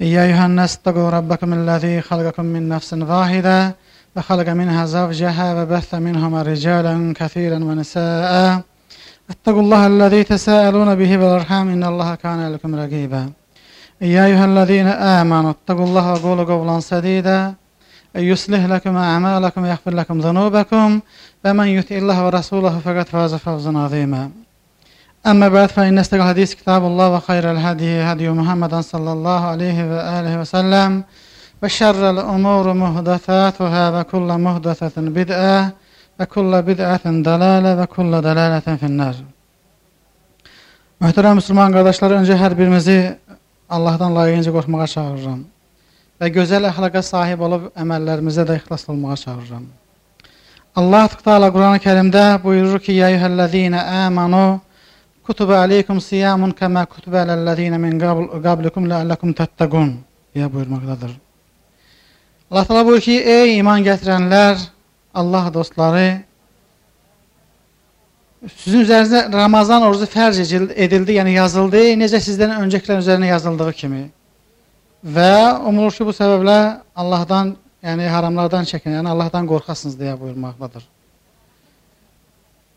يا أيها الناس اتقوا ربكم الذي خلقكم من نفس واحدة وخلق منها زوجها وبث منهما رجالا كثيرا ونساء. اتقوا الله الذي تساءلون به والأرحام إن الله كان لكم رقيبا. يا أيها الذين آمنوا اتقوا الله وقولوا قولا سديدا. يصلح لكم أعمالكم ويغفر لكم ذنوبكم ومن يطع الله ورسوله فقد فاز فوزا عظيما. Əmmə bəd fə innəstəqəl hədis kitabullah və xeyrəl hədiyi hədiyu Muhammedən sallallahu aleyhi və aleyhi və səlləm və şərrəl umuru muhdəsətuhə və kullə muhdəsətin bid'ə və kullə bid'ətin dələlə və kullə dələlətin finnər. Möhtərəm müsəlman qardaşlar, öncə hər birimizi Allahdan layiqincə qorxmağa çağırıram və gözəl əxlaqa sahib olub əməllərimizə də ixlaslı olmağa çağırıram. Allah Teala Qurani-Kərimdə buyurur ki: "Ya yuhallazina amanu" kutiba aleykum siyamun kema kutiba alellezine min qablikum la'allakum tattaqun." deyə buyurmaqdadır. Allah Teala buyurur ki: "Ey iman gətirənlər, Allah dostları, sizin üzərinizə Ramazan orucu fərz edildi, yəni yazıldı, necə sizdən öncəkilərin üzərinə yazıldığı kimi. Və umulur ki, bu səbəblə Allahdan, yəni haramlardan çəkin, yəni Allahdan qorxasınız deyə buyurmaqdadır.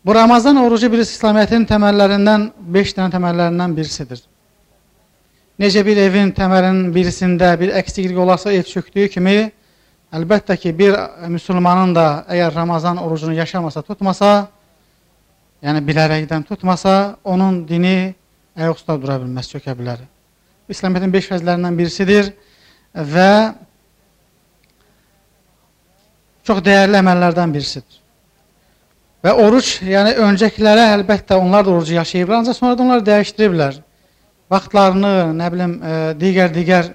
Bu Ramazan orucu bir İslamiyyətin təməllərindən, 5 dənə təməllərindən birisidir. Necə bir evin təməlinin birisində bir əksiklik olarsa ev çöktüyü kimi, əlbəttə ki, bir müsəlmanın da əgər Ramazan orucunu yaşamasa, tutmasa, yəni bilərəkdən tutmasa, onun dini ayaqüstə dura bilməz, çökə bilər. İslamiyətin 5 fəzlərindən birisidir və çox dəyərli əməllərdən birisidir. Və oruç, yəni öncəkilərə əlbəttə onlar da orucu yaşayıblar, ancaq sonra da onlar dəyişdiriblər. Vaxtlarını, nə bilim, digər-digər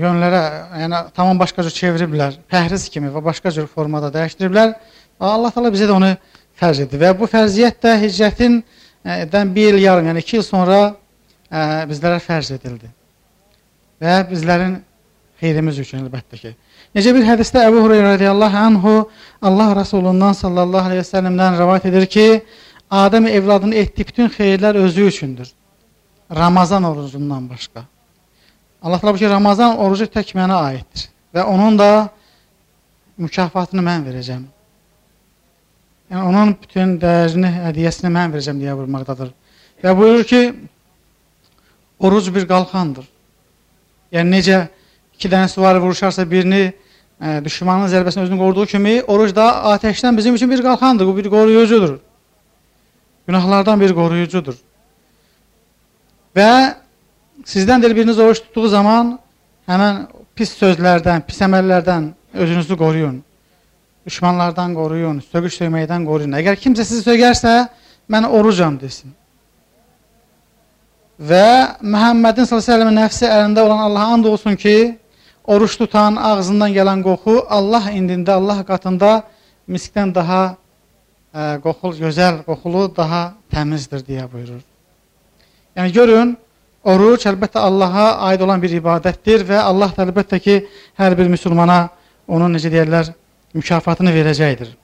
yönlərə, yəni tamam başqa cür çeviriblər. Pəhriz kimi və başqa cür formada dəyişdiriblər. Allah təala bizə də onu fərz etdi. Və bu fərziyyət də hicrətin dən bir il yarım, yəni iki il sonra bizlərə fərz edildi. Və bizlərin xeyrimiz üçün əlbəttə ki. Necə bir hədisdə Əbu Hüreyrə radiyallahu anhu Allah Rasulundan sallallahu aleyhi ve sellemdən rəvayət edir ki, Adəm evladının etdiyi bütün xeyirlər özü üçündür. Ramazan orucundan başqa. Allah təala ki, Ramazan orucu tək mənə aiddir və onun da mükafatını mən verəcəm. Yəni onun bütün dəyərini, hədiyyəsini mən verəcəm deyə buyurmaqdadır. Və buyurur ki, oruc bir qalxandır. Yəni necə iki dənə süvari vuruşarsa birini ə, e, düşmanın zərbəsindən özünü qoruduğu kimi, oruc da ateşdən bizim üçün bir qalxandır, bu bir qoruyucudur. Günahlardan bir qoruyucudur. Və sizdən də biriniz oruç tutduğu zaman həmən pis sözlərdən, pis əməllərdən özünüzü qoruyun düşmanlardan qoruyun, sögüş söyməkdən qoruyun. Əgər kimsə sizi sögərsə, mən orucam desin. Və Məhəmmədin s.ə.v nəfsi əlində olan Allaha and olsun ki, oruç tutan ağzından gələn qoxu Allah indində, Allah qatında miskdən daha ə, e, qoxul, gözəl, qoxulu, daha təmizdir deyə buyurur. Yəni görün, oruç əlbəttə Allaha aid olan bir ibadətdir və Allah da əlbəttə ki, hər bir müsəlmana onun necə deyərlər, mükafatını verəcəkdir.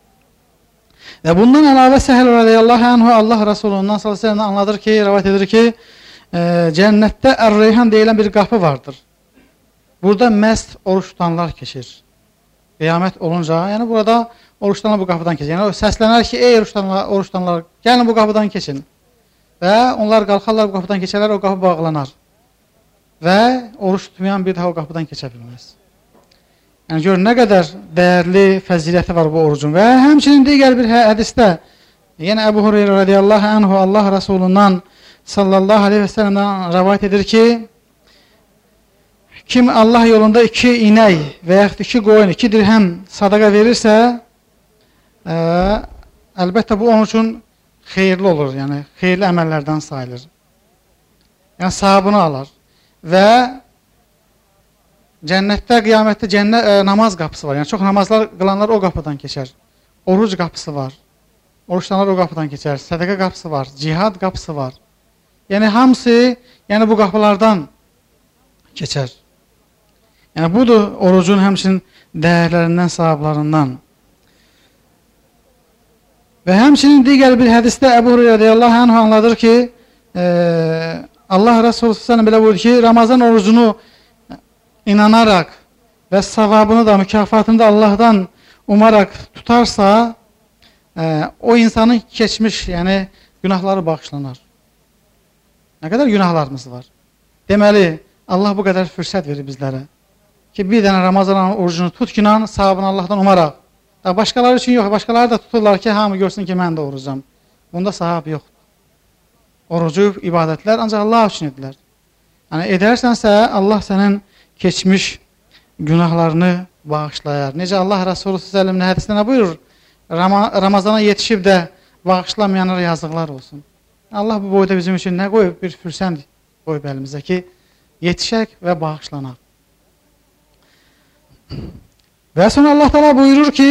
Və bundan əlavə Səhl radiyallahu anhu Allah Rasulundan sallallahu anladır ki, rivayet edir ki, e, cənnətdə Ər-Reyhan deyilən bir qapı vardır. Burada məst oruç tutanlar keçir. Qiyamət olunca, yəni burada oruç tutanlar bu qapıdan keçir. Yəni səslənər ki, ey oruç tutanlar, oruç tutanlar, gəlin bu qapıdan keçin. Və onlar qalxarlar bu qapıdan keçərlər, o qapı bağlanar. Və oruç tutmayan bir daha o qapıdan keçə bilməz. Yəni gör nə qədər dəyərli fəziləti var bu orucun. Və həmçinin digər bir hə, hədisdə yenə Əbu Hüreyrə radiyallahu anhu Allah Rasulundan sallallahu aleyhi və səlləmdən rəvayət edir ki, kim Allah yolunda iki inək və yaxud iki qoyun, iki dirhəm sadaqa verirsə, ə, əlbəttə bu onun üçün xeyirli olur, yəni xeyirli əməllərdən sayılır. Yəni savabını alar və Cənnətdə, qiyamətdə cənnə, ə, e, namaz qapısı var. Yəni çox namazlar qılanlar o qapıdan keçər. Oruc qapısı var. Oruçlanlar o qapıdan keçər. Sədaqə qapısı var. Cihad qapısı var. Yəni hamısı, yəni bu qapılardan keçər. Yəni budur orucun həmçinin dəyərlərindən, savablarından. Və həmçinin digər bir hədisdə Əbu Hüreyra radiyallahu anh anladır ki, e, Allah Resulü sallallahu belə buyurur ki, Ramazan orucunu inanaraq və savabını da, mükafatını da Allahdan umaraq tutarsa, ə, o insanın keçmiş, yəni günahları bağışlanar. Nə qədər günahlarımız var. Deməli, Allah bu qədər fürsət verir bizlərə ki, bir dənə Ramazan orucunu tut ki, savabını Allahdan umaraq. Da başqaları üçün yox, başqaları da tuturlar ki, hamı görsün ki, mən də orucam. Bunda savab yoxdur. Orucu, ibadətlər ancaq Allah üçün edilər. Yəni edərsənsə, Allah sənin keçmiş günahlarını bağışlayar. Necə Allah Resulü s.ə.v hədisdə nə buyurur? Ram Ramazana yetişib də bağışlamayanlara yazıqlar olsun. Allah bu boyda bizim üçün nə qoyub? Bir fürsənd qoyub əlimizə ki, yetişək və bağışlanaq. Və sonra Allah Teala buyurur ki,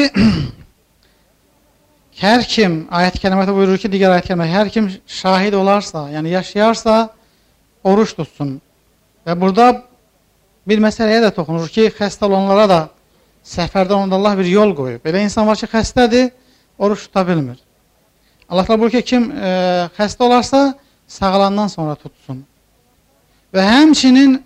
hər kim, ayət-i kərimətə buyurur ki, digər ayət-i kərimətə, hər kim şahid olarsa, yəni yaşayarsa, oruç tutsun. Və burada bir məsələyə də toxunur ki, xəstə olanlara da səfərdən onda Allah bir yol qoyub. Belə insan var ki, xəstədir, oruç tuta bilmir. Allah da buyurur ki, kim e, xəstə olarsa, sağalandan sonra tutsun. Və həmçinin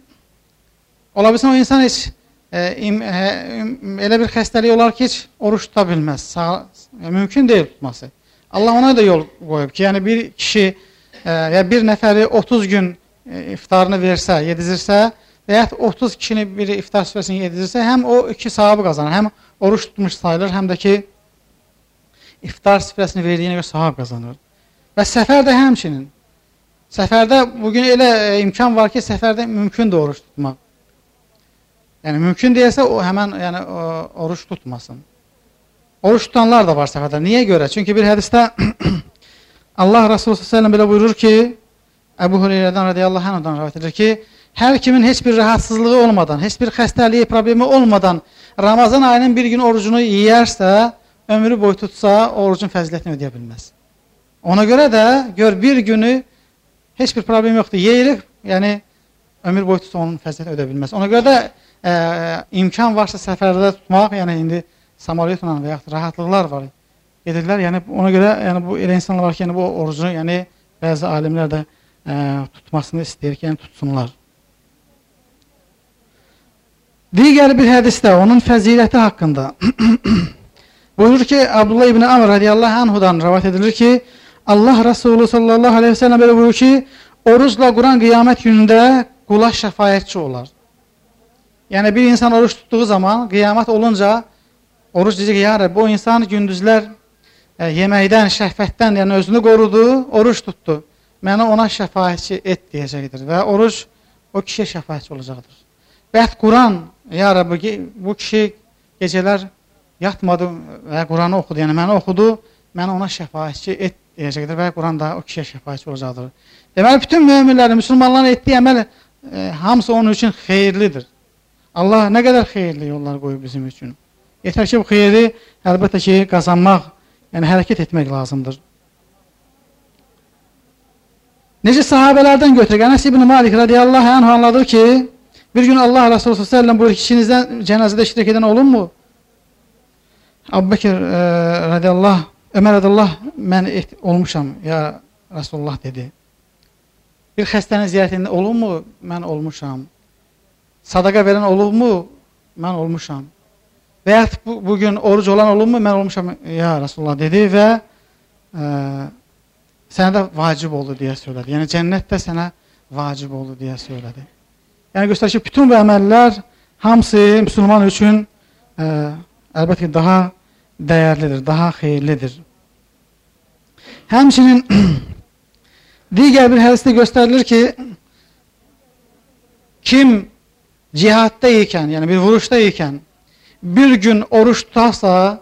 ola bilsin o insan heç elə bir xəstəlik olar ki, heç oruç tuta bilməz. Sağ, mümkün deyil tutması. Allah ona da yol qoyub ki, yəni bir kişi e, ya bir nəfəri 30 gün e, iftarını versə, yedizirsə və ya 30 kişini bir iftar süfrəsini yedizirsə, həm o iki savabı qazanır, həm oruç tutmuş sayılır, həm də ki iftar süfrəsini verdiyinə görə savab qazanır. Və səfər də həmçinin. Səfərdə bugün elə e, imkan var ki, səfərdə mümkündür oruç tutmaq. Yəni mümkün deyilsə o həmən yəni o, oruç tutmasın. Oruç tutanlar da var səfərdə. Niyə görə? Çünki bir hədisdə Allah Resulü sallallahu belə buyurur ki, Əbu Hüreyrədən radiyallahu anhudan rivayet edir ki, hər kimin heç bir rahatsızlığı olmadan, heç bir xəstəliyi, problemi olmadan Ramazan ayının bir gün orucunu yeyərsə, ömrü boyu tutsa, o orucun fəzilətini ödəyə bilməz. Ona görə də gör bir günü heç bir problem yoxdur. Yeyilir, yəni ömür boyu tutsa onun fəzilətini ödə bilməz. Ona görə də ə, imkan varsa səfərdə tutmaq, yəni indi samalyotla və yaxud rahatlıqlar var. Gedirlər, yəni ona görə yəni bu elə insanlar var ki, yəni bu orucunu, yəni bəzi alimlər də ə, tutmasını istəyir ki, yəni tutsunlar. Digər bir hədisdə onun fəziləti haqqında buyurur ki, Abdullah ibn Amr radiyallahu anhudan rivayet edilir ki, Allah Resulü sallallahu aleyhi ve sellem belə buyurur ki, orucla Quran qiyamət günündə qula şəfayətçi olar. Yəni bir insan oruç tutduğu zaman qiyamət olunca oruç deyəcək, ya Rəbb, o insan gündüzlər e, yeməkdən, şəhvətdən, yəni özünü qorudu, oruç tutdu. Məni ona şəfayətçi et deyəcəkdir və oruç o kişiyə şəfayətçi olacaqdır. Bəhd Quran, ya Rəbb, bu kişi gecələr yatmadı və Quranı oxudu, yəni məni oxudu, məni ona şəfayətçi et deyəcəkdir və Quran da o kişiyə şəfayətçi olacaqdır. Deməli, bütün möminlərin, müsəlmanların etdiyi əməl e, hamısı onun üçün xeyirlidir. Allah nə qədər xeyirli yollar qoyub bizim üçün. Yetər ki, bu xeyri əlbəttə ki, qazanmaq, yəni hərəkət etmək lazımdır. Necə sahabələrdən götürək, Ənəs ibn Malik radiyallahu anh anladı ki, bir gün Allah Resulü s.ə.v buyurur ki, içinizdən cənazədə iştirak edən olunmu? Abu Bekir e, radiyallahu Ömər Ədəllah, mən et, olmuşam, ya Rasulullah dedi. Bir xəstənin ziyarətində olubmu? Mən olmuşam. Sadaqa verən olubmu? Mən olmuşam. Və ya bu, bugün oruc olan olubmu? Mən olmuşam, ya Rasulullah dedi və ə, sənə də vacib oldu deyə söylədi. Yəni cənnət də sənə vacib oldu deyə söylədi. Yəni göstərir ki, bütün bu əməllər hamısı müsəlman üçün ə, əlbəttə ki, daha dəyərlidir, daha xeyirlidir. Həmçinin digər bir hədisdə göstərilir ki, kim cihadda ikən, yəni bir vuruşda ikən bir gün oruç tutarsa,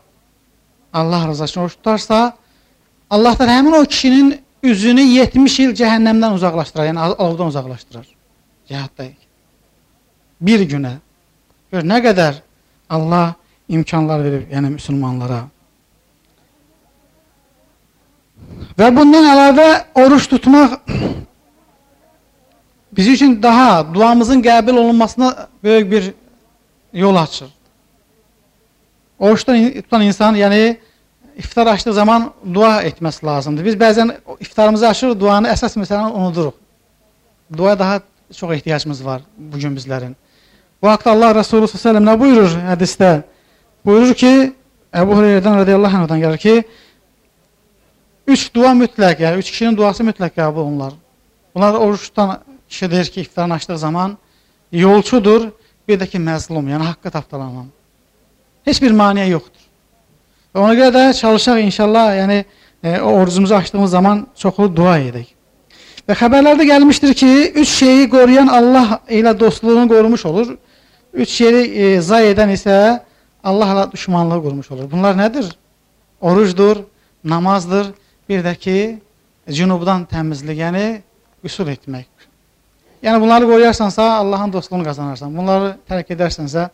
Allah rızası üçün oruç tutarsa, Allahdan həmin o kişinin üzünü 70 il cəhənnəmdən uzaqlaşdırar, yəni alovdan uzaqlaşdırar. Cihadda ikən. Bir günə. Gör, nə qədər Allah imkanlar verir, yəni müsəlmanlara. Və bundan əlavə oruç tutmaq bizim üçün daha duamızın qəbul olunmasına böyük bir yol açır. Oruçdan tutan insan, yəni iftar açdığı zaman dua etməsi lazımdır. Biz bəzən iftarımızı açırıq, duanı əsas məsələni unuduruq. Duaya daha çox ehtiyacımız var bugün bizlərin. Bu haqda Allah Resulü s.ə.v nə buyurur hədisdə? Buyurur ki, Əbu Hüreyrədən radiyallahu anhdan gəlir ki, üç dua mütləq, yəni üç kişinin duası mütləq qəbul olunlar. Bunlar oruç tutan kişi deyir ki, iftarını açdığı zaman yolçudur, bir də ki, məzlum, yəni haqqa tapdalanan. Heç bir maniyə yoxdur. Və ona görə də çalışaq inşallah, yəni e, o orucumuzu açdığımız zaman çoxlu dua edək. Və xəbərlərdə gəlmişdir ki, üç şeyi qoruyan Allah ilə dostluğunu qorumuş olur. Üç şeyi e, zay edən isə Allah ilə düşmanlığı qurmuş olur. Bunlar nədir? Orucdur, namazdır, bir də ki, cünubdan təmizlik, yəni üsul etmək. Yəni bunları qoruyarsansa, Allahın dostluğunu qazanarsan. Bunları tərk edərsənsə,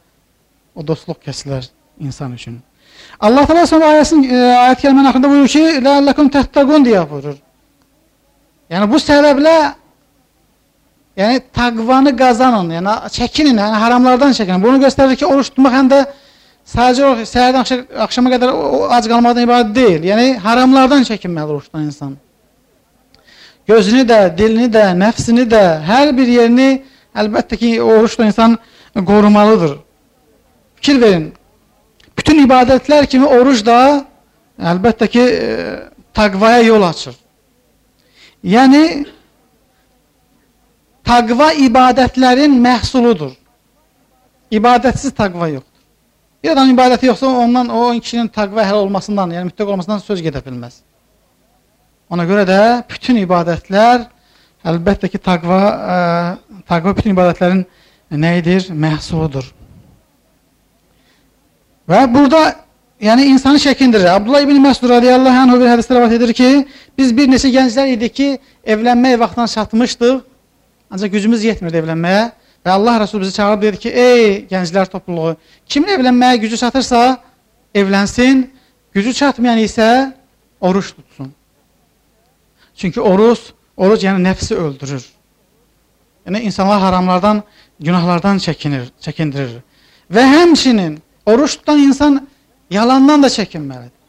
o dostluq kəsilər insan üçün. Allah Teala sonra ayəsin e, ayət kəlmənin axırında buyurur ki, "La'allakum tattaqun" deyə buyurur. Yəni bu səbəblə yəni təqvanı qazanın, yəni çəkinin, yəni haramlardan çəkinin. Bunu göstərir ki, oruç tutmaq həm də sadəcə o səhərdən axşama qədər ac qalmaqdan ibarət deyil. Yəni haramlardan çəkinməli oruç tutan insan. Gözünü də, dilini də, nəfsini də, hər bir yerini əlbəttə ki, oruçla insan qorumalıdır. Fikir verin. Bütün ibadətlər kimi oruc da əlbəttə ki, e, təqvaya yol açır. Yəni taqva ibadətlərin məhsuludur. İbadətsiz taqva yoxdur. Bir adam ibadəti yoxsa ondan o kişinin taqva əhl olmasından, yəni mütləq olmasından söz gedə bilməz. Ona görə də bütün ibadətlər əlbəttə ki taqva ə, e, taqva bütün ibadətlərin nəyidir? Məhsuludur. Və burada yəni insanı çəkindirir. Abdullah ibn Məsud radiyallahu anh bir hədisdə rivayet edir ki, biz bir neçə gənclər idik ki, evlənmək vaxtına çatmışdıq. Ancaq gücümüz yetmirdi evlənməyə. Və Allah Resulü bizi çağırıb dedi ki, ey gənclər topluluğu, kimin evlənməyə gücü çatırsa, evlənsin, gücü çatmayan isə oruç tutsun. Çünki oruç, oruc yəni nəfsi öldürür. Yəni insanlar haramlardan, günahlardan çəkinir, çəkindirir. Və həmçinin oruç tutan insan yalandan da çəkinməlidir.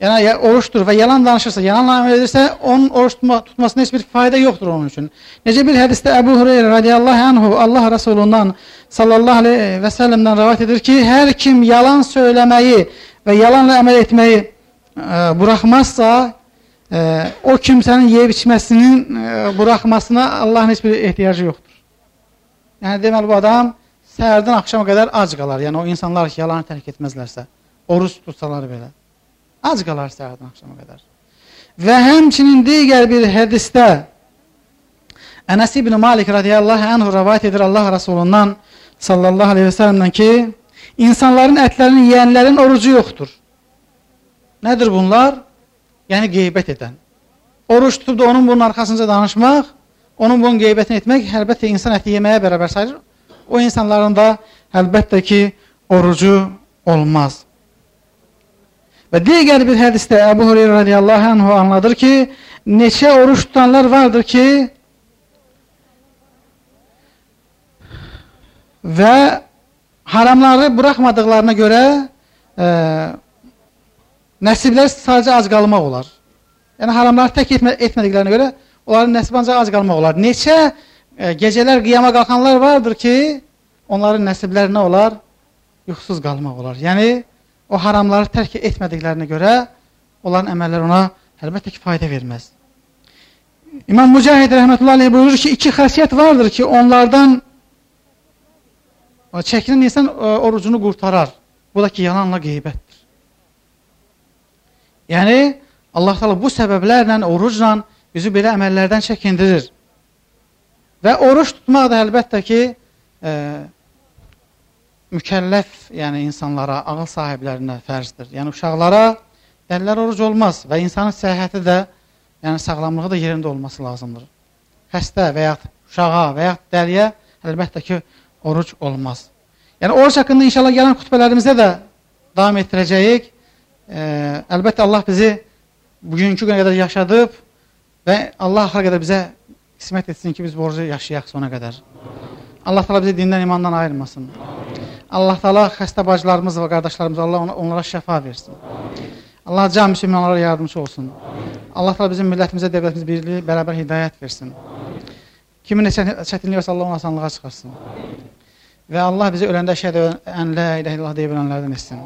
Yəni oruçdur və yalan danışırsa, yalanla əməl edirsə, onun oruç tutma, tutmasına heç bir fayda yoxdur onun üçün. Necə bir hədisdə Əbu Hüreyrə radiyallahu anhu Allah Rasulundan sallallahu aleyhi və səlləmdən rivayet edir ki, hər kim yalan söyləməyi və yalanla əməl etməyi ə, e, buraxmazsa, ə, e, o kimsənin yeyib içməsinin ə, e, buraxmasına Allahın heç bir ehtiyacı yoxdur. Yəni deməli bu adam səhərdən axşama qədər ac qalar. Yəni o insanlar ki, yalanı tərk etməzlərsə, oruç tutsalar belə. Ac qalar səhərdən axşama qədər. Və həmçinin digər bir hədisdə Ənəs ibn Malik radiyallahu anhu rəvayət edir Allah Rasulundan sallallahu aleyhi və səlləmdən ki, insanların ətlərini yeyənlərin orucu yoxdur. Nədir bunlar? Yəni qeybət edən. Oruç tutub da onun bunun arxasınca danışmaq, onun bunun qeybətini etmək əlbəttə insan əti yeməyə bərabər sayılır. O insanların da əlbəttə ki, orucu olmaz. Və digər bir hədisdə Əbu Hüreyra radiyallahu anhu anladır ki, neçə oruç tutanlar vardır ki, və haramları buraxmadıqlarına görə e, nəsiblər sadəcə ac qalmaq olar. Yəni haramları tək etmə, etmədiklərinə görə onların nəsibi ancaq ac qalmaq olar. Neçə e, gecələr qiyama qalxanlar vardır ki, onların nəsibləri nə olar? Yuxusuz qalmaq olar. Yəni o haramları tərk etmədiklərinə görə onların əməlləri ona əlbəttə ki, fayda verməz. İmam Mücahid rəhmətullahi aleyh buyurur ki, iki xəsiyyət vardır ki, onlardan çəkilən insan e, orucunu qurtarar. Bu da ki, yalanla qeybətdir. Yəni, Allah təala bu səbəblərlə, orucla bizi belə əməllərdən çəkindirir. Və oruç tutmaq da əlbəttə ki, e, mükəlləf, yəni insanlara, ağıl sahiblərinə fərzdir. Yəni uşaqlara dəlilər oruc olmaz və insanın səhhəti də, yəni sağlamlığı da yerində olması lazımdır. Xəstə və ya uşağa və ya dəliyə əlbəttə ki, oruc olmaz. Yəni oruc haqqında inşallah gələn xutbələrimizdə də davam etdirəcəyik. E, əlbəttə Allah bizi bugünkü günə qədər yaşadıb və Allah axıra qədər bizə qismət etsin ki, biz borcu yaşayaq sona qədər. Allah təala bizi dindən, imandan ayırmasın. Allah Taala xəstə bacılarımız və qardaşlarımız Allah onlara şəfa versin. Allah can müsəlmanlara yardımcı olsun. Allah Taala bizim millətimizə, dövlətimizə birlik, bərabər hidayət versin. Kimin çətinliyi varsa Allah onu asanlığa çıxarsın. və Allah bizi öləndə şəhid ən la ilahe illallah deyib ölənlərdən etsin.